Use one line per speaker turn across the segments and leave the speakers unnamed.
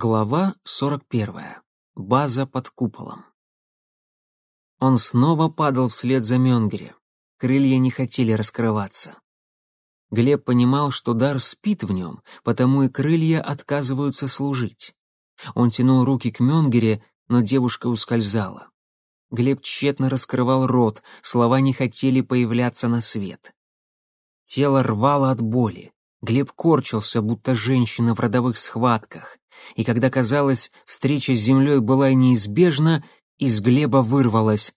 Глава 41. База под куполом. Он снова падал вслед за Мёнгере. Крылья не хотели раскрываться. Глеб понимал, что дар спит в нем, потому и крылья отказываются служить. Он тянул руки к Мёнгере, но девушка ускользала. Глеб тщетно раскрывал рот, слова не хотели появляться на свет. Тело рвало от боли. Глеб корчился, будто женщина в родовых схватках, и когда казалось, встреча с землей была неизбежна, из Глеба вырвалось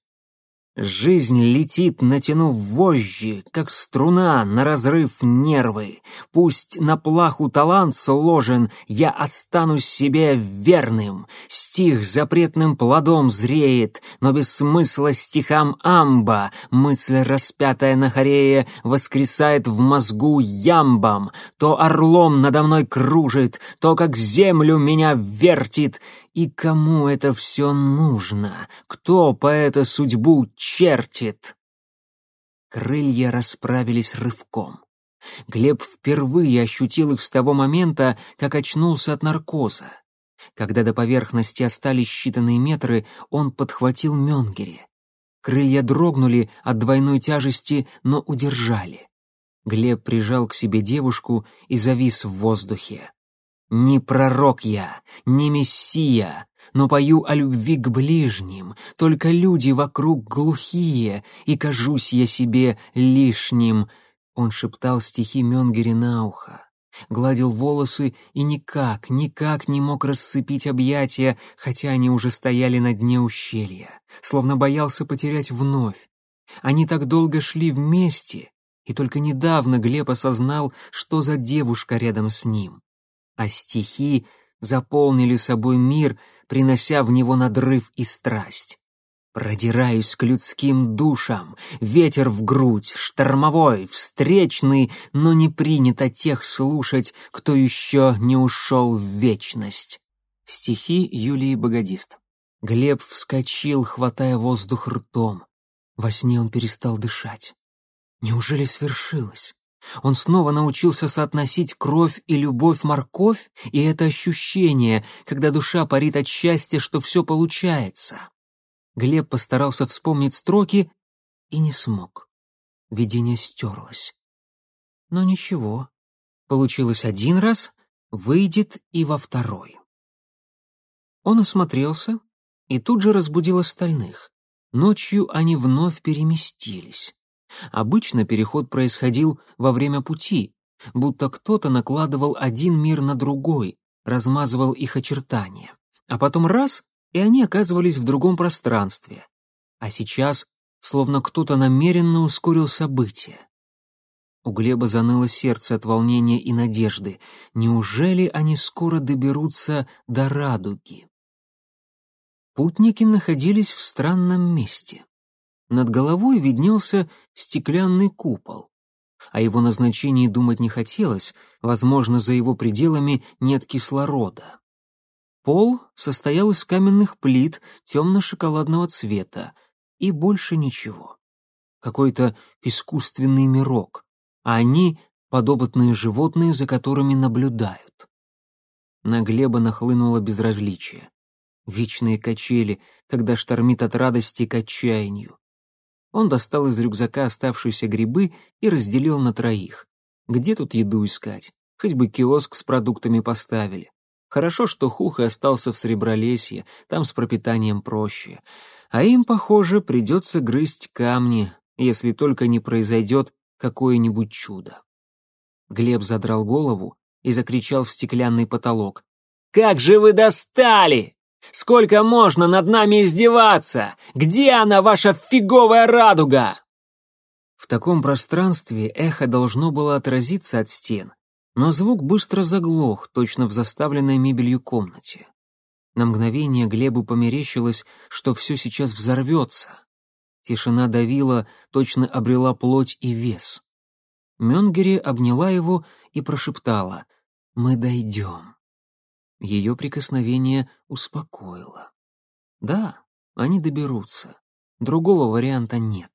Жизнь летит, натянув вожжи, как струна на разрыв нервы. Пусть на плаху талант сложен, я останусь себе верным. Стих запретным плодом зреет, но без смысла стихам амба. Мысль, распятая на хорее, воскресает в мозгу ямбом. То орлом надо мной кружит, то как землю меня вертит. И кому это все нужно? Кто по это судьбу чертит? Крылья расправились рывком. Глеб впервые ощутил их с того момента, как очнулся от наркоза. Когда до поверхности остались считанные метры, он подхватил Мёнгери. Крылья дрогнули от двойной тяжести, но удержали. Глеб прижал к себе девушку и завис в воздухе. Не пророк я, не мессия, но пою о любви к ближним, только люди вокруг глухие, и кажусь я себе лишним. Он шептал стихи Мёнгери на ухо, гладил волосы и никак, никак не мог рассыпить объятия, хотя они уже стояли на дне ущелья, словно боялся потерять вновь. Они так долго шли вместе, и только недавно Глеб осознал, что за девушка рядом с ним а стихи заполнили собой мир, принося в него надрыв и страсть. Продираюсь к людским душам, ветер в грудь, штормовой, встречный, но не принято тех слушать, кто еще не ушел в вечность. Стихи Юлии Богодист. Глеб вскочил, хватая воздух ртом. Во сне он перестал дышать. Неужели свершилось? Он снова научился соотносить кровь и любовь-морковь, и это ощущение, когда душа парит от счастья, что все получается. Глеб постарался вспомнить строки и не смог. Видение стерлось. Но ничего. Получилось один раз, выйдет и во второй. Он осмотрелся и тут же разбудил остальных. Ночью они вновь переместились. Обычно переход происходил во время пути, будто кто-то накладывал один мир на другой, размазывал их очертания. А потом раз, и они оказывались в другом пространстве. А сейчас словно кто-то намеренно ускорил события. У Глеба заныло сердце от волнения и надежды. Неужели они скоро доберутся до радуги? Путники находились в странном месте. Над головой виднелся стеклянный купол. О его назначении думать не хотелось, возможно, за его пределами нет кислорода. Пол состоял из каменных плит темно-шоколадного цвета, и больше ничего. Какой-то искусственный мирок, а они — подопытные животные, за которыми наблюдают. На Глеба нахлынуло безразличие. Вечные качели, когда штормит от радости к отчаянию. Он достал из рюкзака оставшиеся грибы и разделил на троих. Где тут еду искать? Хоть бы киоск с продуктами поставили. Хорошо, что Хуха остался в Сребролесье, там с пропитанием проще. А им, похоже, придется грызть камни, если только не произойдет какое-нибудь чудо. Глеб задрал голову и закричал в стеклянный потолок. «Как же вы достали! Сколько можно над нами издеваться? Где она, ваша фиговая радуга?» В таком пространстве эхо должно было отразиться от стен, но звук быстро заглох, точно в заставленной мебелью комнате. На мгновение Глебу померещилось, что все сейчас взорвется. Тишина давила, точно обрела плоть и вес. Мёнгери обняла его и прошептала «Мы дойдем». Ее прикосновение успокоило. Да, они доберутся. Другого варианта нет.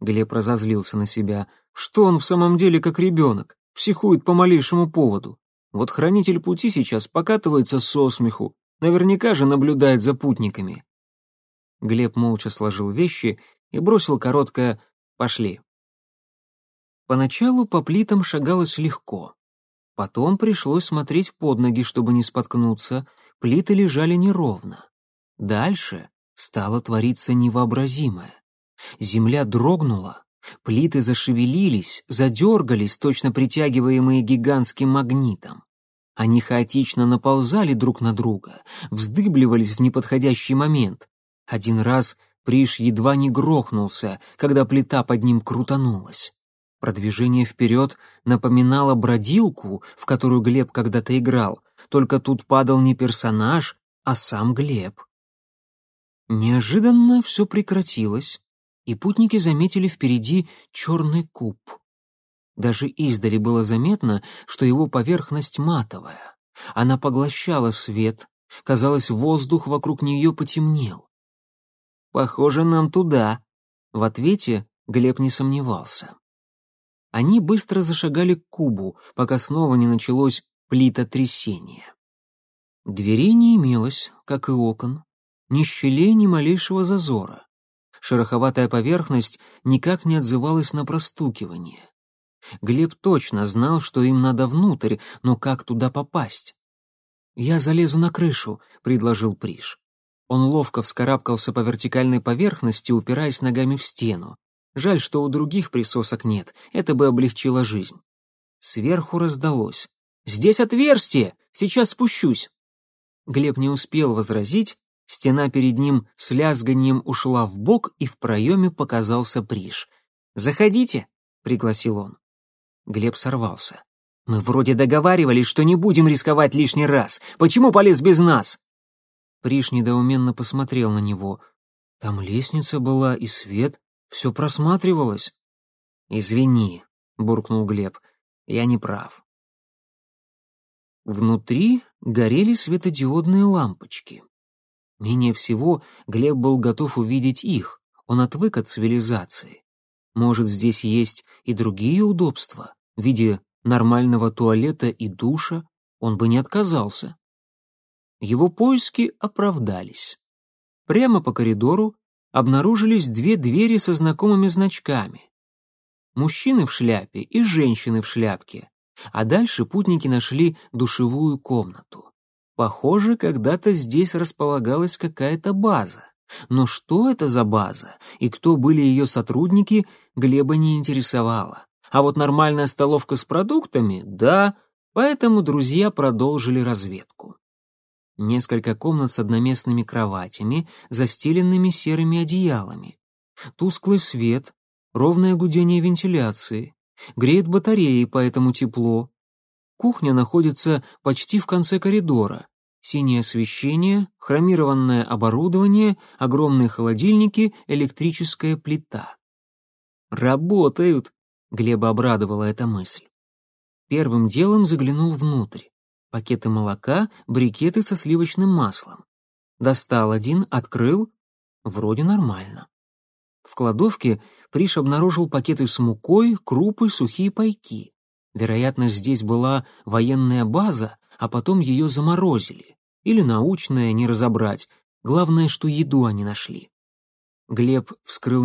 Глеб разозлился на себя. Что он в самом деле как ребенок? Психует по малейшему поводу. Вот хранитель пути сейчас покатывается со смеху, наверняка же наблюдает за путниками. Глеб молча сложил вещи и бросил короткое «пошли». Поначалу по плитам шагалось легко. Потом пришлось смотреть под ноги, чтобы не споткнуться, плиты лежали неровно. Дальше стало твориться невообразимое. Земля дрогнула, плиты зашевелились, задергались, точно притягиваемые гигантским магнитом. Они хаотично наползали друг на друга, вздыбливались в неподходящий момент. Один раз Приш едва не грохнулся, когда плита под ним крутанулась. Продвижение вперед напоминало бродилку, в которую Глеб когда-то играл, только тут падал не персонаж, а сам Глеб. Неожиданно все прекратилось, и путники заметили впереди черный куб. Даже издали было заметно, что его поверхность матовая. Она поглощала свет, казалось, воздух вокруг нее потемнел. «Похоже, нам туда», — в ответе Глеб не сомневался. Они быстро зашагали к кубу, пока снова не началось плитотрясение. Дверей не имелось, как и окон, ни щелей, ни малейшего зазора. Шероховатая поверхность никак не отзывалась на простукивание. Глеб точно знал, что им надо внутрь, но как туда попасть? «Я залезу на крышу», — предложил Приш. Он ловко вскарабкался по вертикальной поверхности, упираясь ногами в стену. Жаль, что у других присосок нет, это бы облегчило жизнь. Сверху раздалось. «Здесь отверстие! Сейчас спущусь!» Глеб не успел возразить, стена перед ним с лязганием ушла в бок, и в проеме показался Приш. «Заходите!» — пригласил он. Глеб сорвался. «Мы вроде договаривались, что не будем рисковать лишний раз. Почему полез без нас?» Приш недоуменно посмотрел на него. Там лестница была и свет. Все просматривалось. «Извини», — буркнул Глеб, — «я не прав». Внутри горели светодиодные лампочки. Менее всего Глеб был готов увидеть их, он отвык от цивилизации. Может, здесь есть и другие удобства, в виде нормального туалета и душа, он бы не отказался. Его поиски оправдались. Прямо по коридору обнаружились две двери со знакомыми значками. Мужчины в шляпе и женщины в шляпке. А дальше путники нашли душевую комнату. Похоже, когда-то здесь располагалась какая-то база. Но что это за база и кто были ее сотрудники, Глеба не интересовало. А вот нормальная столовка с продуктами — да, поэтому друзья продолжили разведку. Несколько комнат с одноместными кроватями, застеленными серыми одеялами. Тусклый свет, ровное гудение вентиляции. Греет батареи, поэтому тепло. Кухня находится почти в конце коридора. Синее освещение, хромированное оборудование, огромные холодильники, электрическая плита. «Работают!» — Глеба обрадовала эта мысль. Первым делом заглянул внутрь пакеты молока, брикеты со сливочным маслом. Достал один, открыл. Вроде нормально. В кладовке Приш обнаружил пакеты с мукой, крупы, сухие пайки. Вероятно, здесь была военная база, а потом ее заморозили. Или научная, не разобрать. Главное, что еду они нашли. Глеб вскрыл